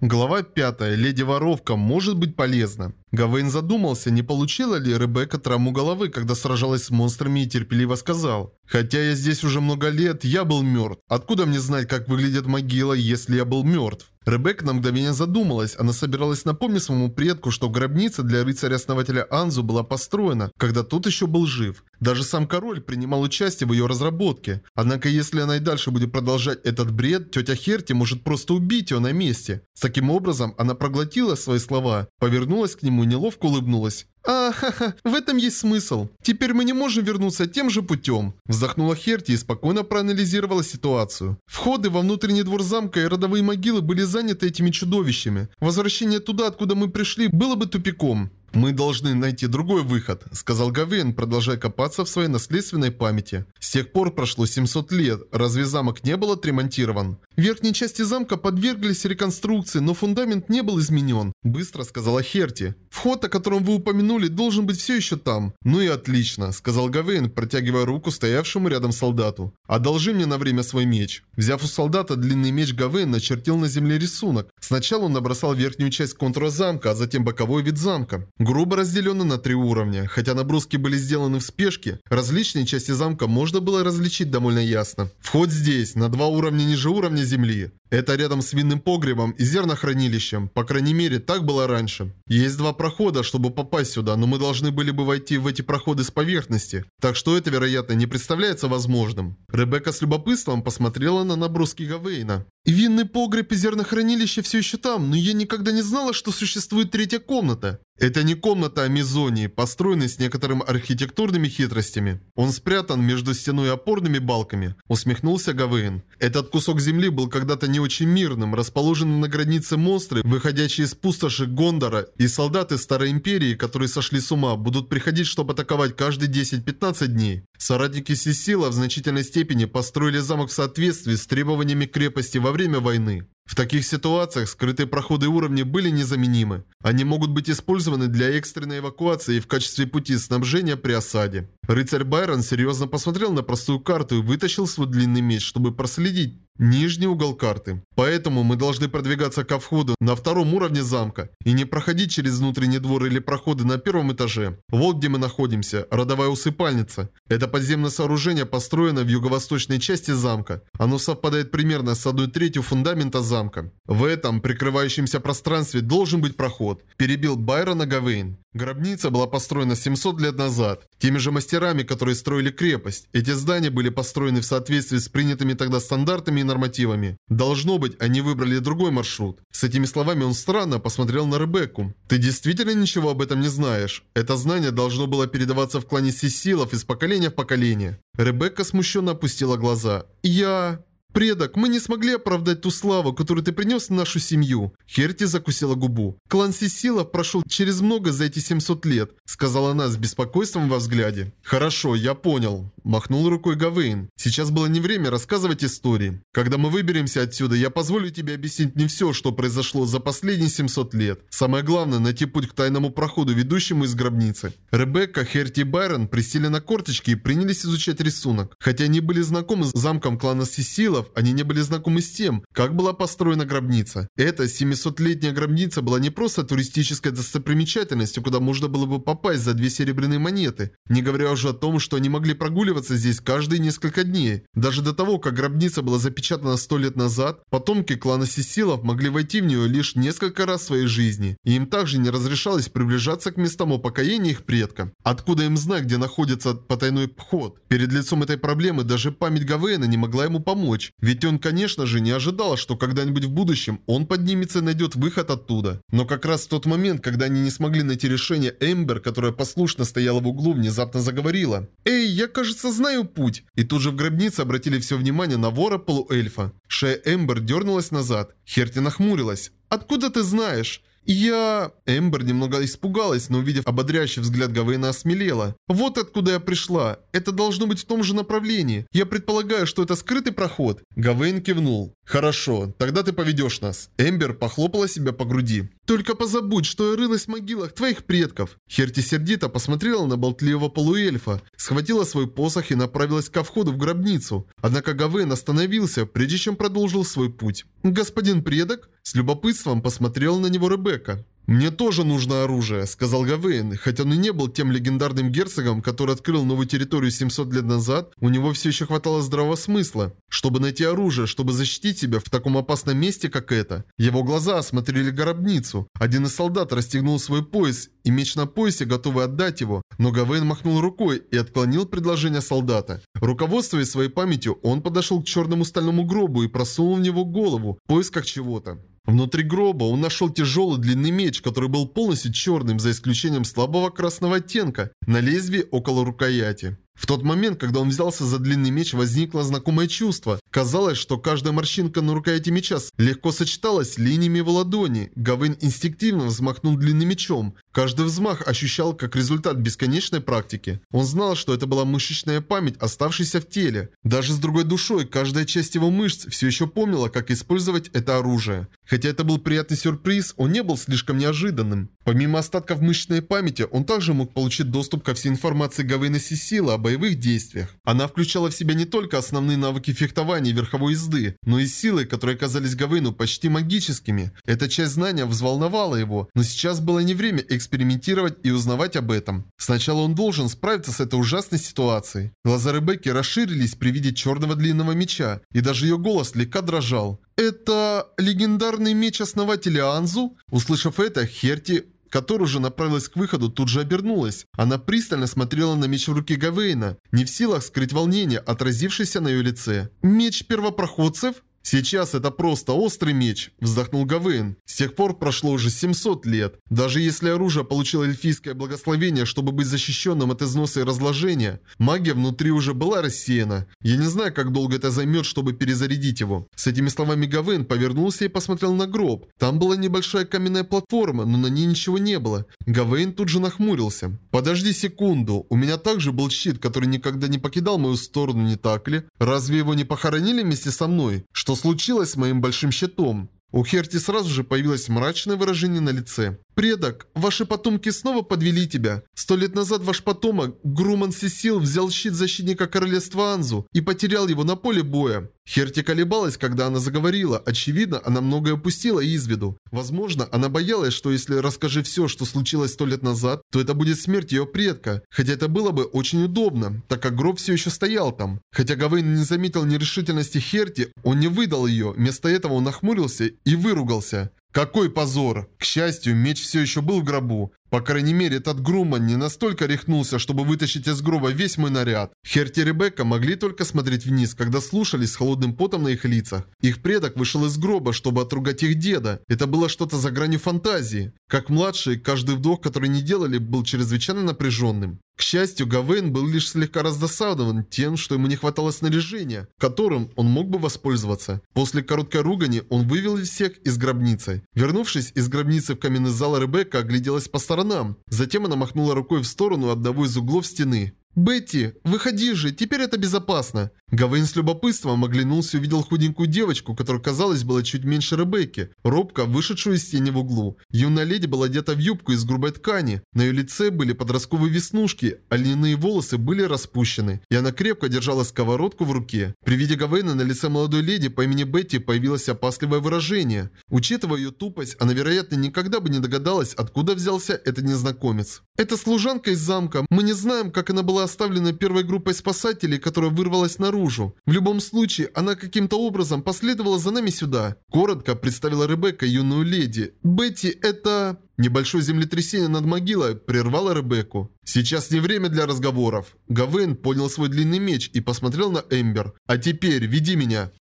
Глава 5. Леди-воровка может быть полезна. Гавейн задумался, не получила ли Ребекка травму головы, когда сражалась с монстрами и терпеливо сказал. «Хотя я здесь уже много лет, я был мертв. Откуда мне знать, как выглядит могила, если я был мертв?» Ребекка на мгновение задумалась. Она собиралась напомнить своему предку, что гробница для рыцаря-основателя Анзу была построена, когда тот еще был жив. Даже сам король принимал участие в ее разработке. Однако, если она и дальше будет продолжать этот бред, тетя Херти может просто убить ее на месте. Таким образом, она проглотила свои слова, повернулась к нему и неловко улыбнулась. «А, ха-ха, в этом есть смысл. Теперь мы не можем вернуться тем же путем». Вздохнула Херти и спокойно проанализировала ситуацию. Входы во внутренний двор замка и родовые могилы были заняты этими чудовищами. Возвращение туда, откуда мы пришли, было бы тупиком. «Мы должны найти другой выход», — сказал Гавейн, продолжая копаться в своей наследственной памяти. С тех пор прошло 700 лет. Разве замок не был отремонтирован? Верхние части замка подверглись реконструкции, но фундамент не был изменен, быстро сказала Херти. Вход, о котором вы упомянули, должен быть все еще там. Ну и отлично, сказал Гавейн, протягивая руку стоявшему рядом солдату. Одолжи мне на время свой меч. Взяв у солдата длинный меч, Гавейн начертил на земле рисунок. Сначала он набросал верхнюю часть контура замка, а затем боковой вид замка. Грубо разделенный на три уровня. Хотя наброски были сделаны в спешке, различные части замка можно было различить довольно ясно. Вход здесь, на два уровня ниже уровня земли. Это рядом с винным погребом и зернохранилищем. По крайней мере, так было раньше. Есть два прохода, чтобы попасть сюда, но мы должны были бы войти в эти проходы с поверхности. Так что это, вероятно, не представляется возможным. Ребекка с любопытством посмотрела на наброски Гавейна. Винный погреб и зернохранилище все еще там, но я никогда не знала, что существует третья комната. Это не комната Амизонии, построенная с некоторыми архитектурными хитростями. Он спрятан между стеной и опорными балками. Усмехнулся Гавейн. Этот кусок земли был когда-то не очень мирным, расположенный на границе монстры, выходящие из пустоши Гондора, и солдаты Старой Империи, которые сошли с ума, будут приходить, чтобы атаковать каждые 10-15 дней. Соратники Сесила в значительной степени построили замок в соответствии с требованиями крепости во время войны. В таких ситуациях скрытые проходы уровня были незаменимы. Они могут быть использованы для экстренной эвакуации и в качестве пути снабжения при осаде. Рыцарь Байрон серьезно посмотрел на простую карту и вытащил свой длинный меч, чтобы проследить нижний угол карты. Поэтому мы должны продвигаться ко входу на втором уровне замка и не проходить через внутренний двор или проходы на первом этаже. Вот где мы находимся, родовая усыпальница. Это подземное сооружение построено в юго-восточной части замка. Оно совпадает примерно с одной третью фундамента замка. В этом прикрывающемся пространстве должен быть проход, перебил Байрона Гавейн. Гробница была построена 700 лет назад, теми же мастерами, которые строили крепость. Эти здания были построены в соответствии с принятыми тогда стандартами нормативами. Должно быть, они выбрали другой маршрут. С этими словами он странно посмотрел на Ребекку. «Ты действительно ничего об этом не знаешь? Это знание должно было передаваться в клане Сисилов из поколения в поколение». Ребекка смущенно опустила глаза. «Я...» «Предок, мы не смогли оправдать ту славу, которую ты принес в нашу семью». Херти закусила губу. «Клан Сисилов прошел через много за эти 700 лет», сказала она с беспокойством во взгляде. «Хорошо, я понял», махнул рукой Гавейн. «Сейчас было не время рассказывать истории. Когда мы выберемся отсюда, я позволю тебе объяснить не все, что произошло за последние 700 лет. Самое главное, найти путь к тайному проходу, ведущему из гробницы». Ребекка, Херти и Байрон присели на корточки и принялись изучать рисунок. Хотя они были знакомы с замком клана Сисилов, они не были знакомы с тем, как была построена гробница. Эта 700-летняя гробница была не просто туристической достопримечательностью, куда можно было бы попасть за две серебряные монеты, не говоря уже о том, что они могли прогуливаться здесь каждые несколько дней. Даже до того, как гробница была запечатана сто лет назад, потомки клана Сисилов могли войти в нее лишь несколько раз в своей жизни, и им также не разрешалось приближаться к местам упокоения их предка. Откуда им знать, где находится потайной вход? Перед лицом этой проблемы даже память Гавейна не могла ему помочь. Ведь он, конечно же, не ожидал, что когда-нибудь в будущем он поднимется и найдет выход оттуда. Но как раз в тот момент, когда они не смогли найти решение, Эмбер, которая послушно стояла в углу, внезапно заговорила. «Эй, я, кажется, знаю путь!» И тут же в гробнице обратили все внимание на вора полуэльфа. Шея Эмбер дернулась назад. Херти нахмурилась. «Откуда ты знаешь?» «Я...» Эмбер немного испугалась, но увидев ободряющий взгляд Гавейна осмелела. «Вот откуда я пришла. Это должно быть в том же направлении. Я предполагаю, что это скрытый проход». Гавейн кивнул. «Хорошо, тогда ты поведешь нас». Эмбер похлопала себя по груди. «Только позабудь, что я рылась в могилах твоих предков». Херти сердито посмотрела на болтливого полуэльфа, схватила свой посох и направилась ко входу в гробницу. Однако Гавейн остановился, прежде чем продолжил свой путь. «Господин предок?» – С любопытством посмотрела на него Ребекка. «Мне тоже нужно оружие», — сказал Гавейн. Хотя он и не был тем легендарным герцогом, который открыл новую территорию 700 лет назад, у него все еще хватало здравого смысла. Чтобы найти оружие, чтобы защитить себя в таком опасном месте, как это. Его глаза осмотрели гробницу. Один из солдат расстегнул свой пояс и меч на поясе, готовый отдать его. Но Гавейн махнул рукой и отклонил предложение солдата. Руководствуясь своей памятью, он подошел к черному стальному гробу и просунул в него голову в поисках чего-то. Внутри гроба он нашел тяжелый длинный меч, который был полностью черным, за исключением слабого красного оттенка, на лезвии около рукояти. В тот момент, когда он взялся за длинный меч, возникло знакомое чувство. Казалось, что каждая морщинка на рукояти меча легко сочеталась с линиями его ладони. Гавейн инстинктивно взмахнул длинным мечом. Каждый взмах ощущал как результат бесконечной практики. Он знал, что это была мышечная память, оставшаяся в теле. Даже с другой душой, каждая часть его мышц все еще помнила, как использовать это оружие. Хотя это был приятный сюрприз, он не был слишком неожиданным. Помимо остатков мышечной памяти, он также мог получить доступ ко всей информации Гавейна Сисила об боевых действиях. Она включала в себя не только основные навыки фехтования и верховой езды, но и силы, которые казались Гавейну почти магическими. Эта часть знания взволновала его, но сейчас было не время экспериментировать и узнавать об этом. Сначала он должен справиться с этой ужасной ситуацией. Глаза Ребекки расширились при виде черного длинного меча, и даже ее голос слегка дрожал. «Это легендарный меч основателя Анзу?» Услышав это, Херти которая уже направилась к выходу, тут же обернулась. Она пристально смотрела на меч в руке Гавейна, не в силах скрыть волнение, отразившееся на ее лице. «Меч первопроходцев?» «Сейчас это просто острый меч», – вздохнул Гавейн. «С тех пор прошло уже 700 лет. Даже если оружие получило эльфийское благословение, чтобы быть защищенным от износа и разложения, магия внутри уже была рассеяна. Я не знаю, как долго это займет, чтобы перезарядить его». С этими словами Гавейн повернулся и посмотрел на гроб. Там была небольшая каменная платформа, но на ней ничего не было. Гавейн тут же нахмурился. «Подожди секунду. У меня также был щит, который никогда не покидал мою сторону, не так ли? Разве его не похоронили вместе со мной? Что случилось с моим большим щитом? У Херти сразу же появилось мрачное выражение на лице. «Предок, ваши потомки снова подвели тебя. Сто лет назад ваш потомок, Груман Сесил, взял щит защитника королевства Анзу и потерял его на поле боя». Херти колебалась, когда она заговорила. Очевидно, она многое упустила из виду. Возможно, она боялась, что если расскажи все, что случилось сто лет назад, то это будет смерть ее предка. Хотя это было бы очень удобно, так как гроб все еще стоял там. Хотя Гавейн не заметил нерешительности Херти, он не выдал ее. Вместо этого он нахмурился и выругался. Какой позор! К счастью, меч все еще был в гробу. По крайней мере, этот Груман не настолько рехнулся, чтобы вытащить из гроба весь мой наряд. Херти и Ребекка могли только смотреть вниз, когда слушались с холодным потом на их лицах. Их предок вышел из гроба, чтобы отругать их деда. Это было что-то за гранью фантазии. Как младший, каждый вдох, который не делали, был чрезвычайно напряженным. К счастью, Гавейн был лишь слегка раздосадован тем, что ему не хватало снаряжения, которым он мог бы воспользоваться. После короткой ругани он вывел всех из гробницы. Вернувшись из гробницы в каменный зал, Ребекка огляделась по сторонам. Затем она махнула рукой в сторону одного из углов стены. «Бетти, выходи же, теперь это безопасно!» Гавейн с любопытством оглянулся и увидел худенькую девочку, которая, казалось, была чуть меньше Ребекки, робко вышедшую из тени в углу. Юная леди была одета в юбку из грубой ткани. На ее лице были подростковые веснушки, а льняные волосы были распущены, и она крепко держала сковородку в руке. При виде Гавейна на лице молодой леди по имени Бетти появилось опасливое выражение. Учитывая ее тупость, она, вероятно, никогда бы не догадалась, откуда взялся этот незнакомец. «Это служанка из замка. Мы не знаем, как она была оставлена первой группой спасателей, которая вырвалась наружу. В любом случае, она каким-то образом последовала за нами сюда. Коротко представила Ребекка юную леди. Бетти, это... Небольшое землетрясение над могилой прервало Ребекку. Сейчас не время для разговоров. Гавейн поднял свой длинный меч и посмотрел на Эмбер. А теперь веди меня.